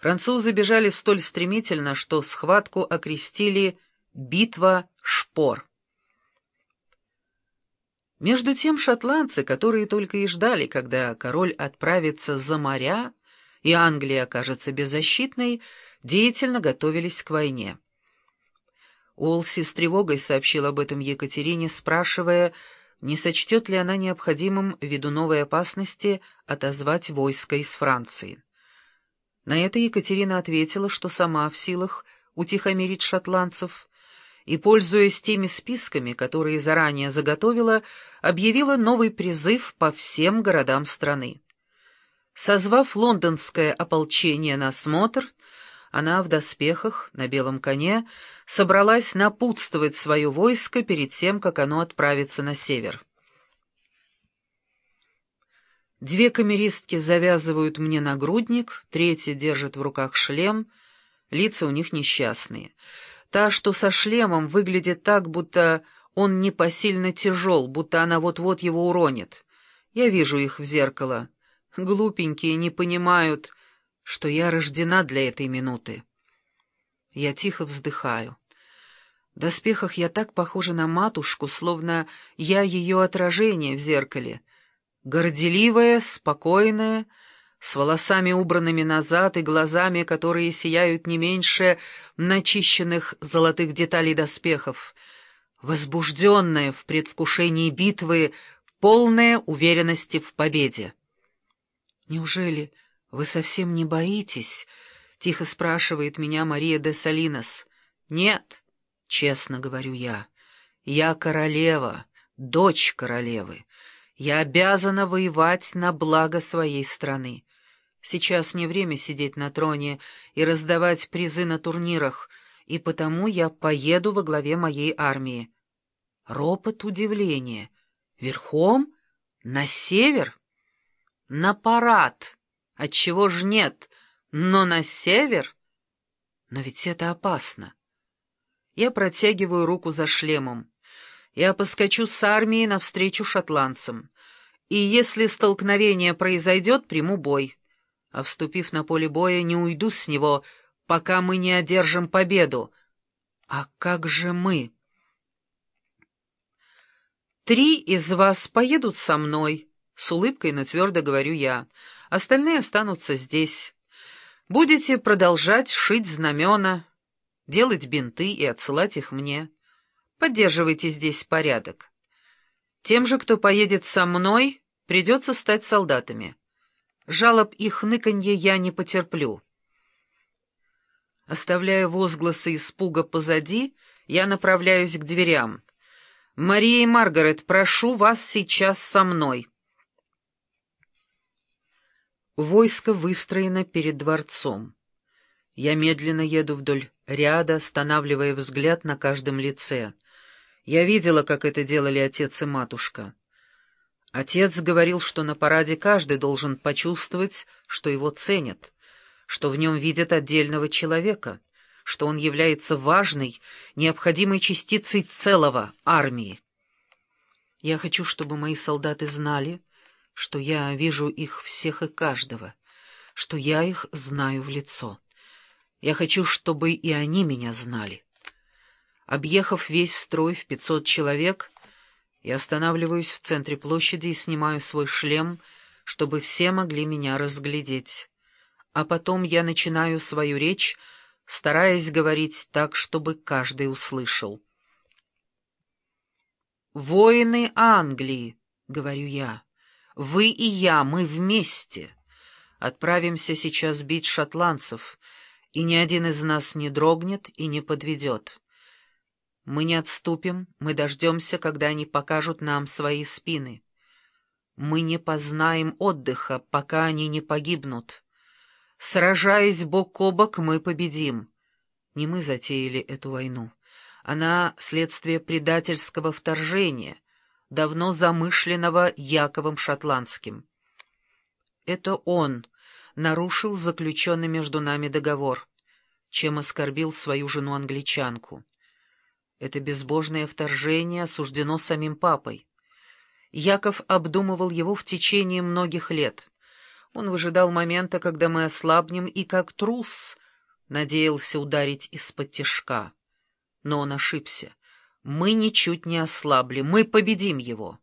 Французы бежали столь стремительно, что схватку окрестили «битва шпор». Между тем шотландцы, которые только и ждали, когда король отправится за моря, и Англия окажется беззащитной, деятельно готовились к войне. Олси с тревогой сообщил об этом Екатерине, спрашивая, не сочтет ли она необходимым, ввиду новой опасности, отозвать войско из Франции. На это Екатерина ответила, что сама в силах утихомирить шотландцев, и, пользуясь теми списками, которые заранее заготовила, объявила новый призыв по всем городам страны. Созвав лондонское ополчение на смотр, она в доспехах, на белом коне, собралась напутствовать свое войско перед тем, как оно отправится на север. Две камеристки завязывают мне нагрудник, третья держит в руках шлем, лица у них несчастные. Та, что со шлемом, выглядит так, будто он непосильно тяжел, будто она вот-вот его уронит. Я вижу их в зеркало. Глупенькие не понимают, что я рождена для этой минуты. Я тихо вздыхаю. В доспехах я так похожа на матушку, словно я ее отражение в зеркале. Горделивая, спокойная, с волосами убранными назад и глазами, которые сияют не меньше начищенных золотых деталей доспехов, возбужденная в предвкушении битвы, полная уверенности в победе. Неужели вы совсем не боитесь? — тихо спрашивает меня Мария де Салинос. Нет, честно говорю я, я королева, дочь королевы. Я обязана воевать на благо своей страны. Сейчас не время сидеть на троне и раздавать призы на турнирах, и потому я поеду во главе моей армии. Ропот удивления. Верхом? На север? На парад. Отчего ж нет? Но на север? Но ведь это опасно. Я протягиваю руку за шлемом. Я поскочу с армией навстречу шотландцам. И если столкновение произойдет, приму бой. А вступив на поле боя, не уйду с него, пока мы не одержим победу. А как же мы? Три из вас поедут со мной, с улыбкой, но твердо говорю я. Остальные останутся здесь. Будете продолжать шить знамена, делать бинты и отсылать их мне. Поддерживайте здесь порядок. Тем же, кто поедет со мной, придется стать солдатами. Жалоб и хныканье я не потерплю. Оставляя возгласы испуга позади, я направляюсь к дверям. «Мария и Маргарет, прошу вас сейчас со мной». Войско выстроено перед дворцом. Я медленно еду вдоль ряда, останавливая взгляд на каждом лице. Я видела, как это делали отец и матушка. Отец говорил, что на параде каждый должен почувствовать, что его ценят, что в нем видят отдельного человека, что он является важной, необходимой частицей целого армии. Я хочу, чтобы мои солдаты знали, что я вижу их всех и каждого, что я их знаю в лицо. Я хочу, чтобы и они меня знали. Объехав весь строй в пятьсот человек, я останавливаюсь в центре площади и снимаю свой шлем, чтобы все могли меня разглядеть. А потом я начинаю свою речь, стараясь говорить так, чтобы каждый услышал. «Воины Англии», — говорю я, — «вы и я, мы вместе. Отправимся сейчас бить шотландцев, и ни один из нас не дрогнет и не подведет». Мы не отступим, мы дождемся, когда они покажут нам свои спины. Мы не познаем отдыха, пока они не погибнут. Сражаясь бок о бок, мы победим. Не мы затеяли эту войну. Она — следствие предательского вторжения, давно замышленного Яковом Шотландским. Это он нарушил заключенный между нами договор, чем оскорбил свою жену-англичанку. Это безбожное вторжение осуждено самим папой. Яков обдумывал его в течение многих лет. Он выжидал момента, когда мы ослабнем, и как трус надеялся ударить из-под тишка. Но он ошибся. Мы ничуть не ослабли, мы победим его.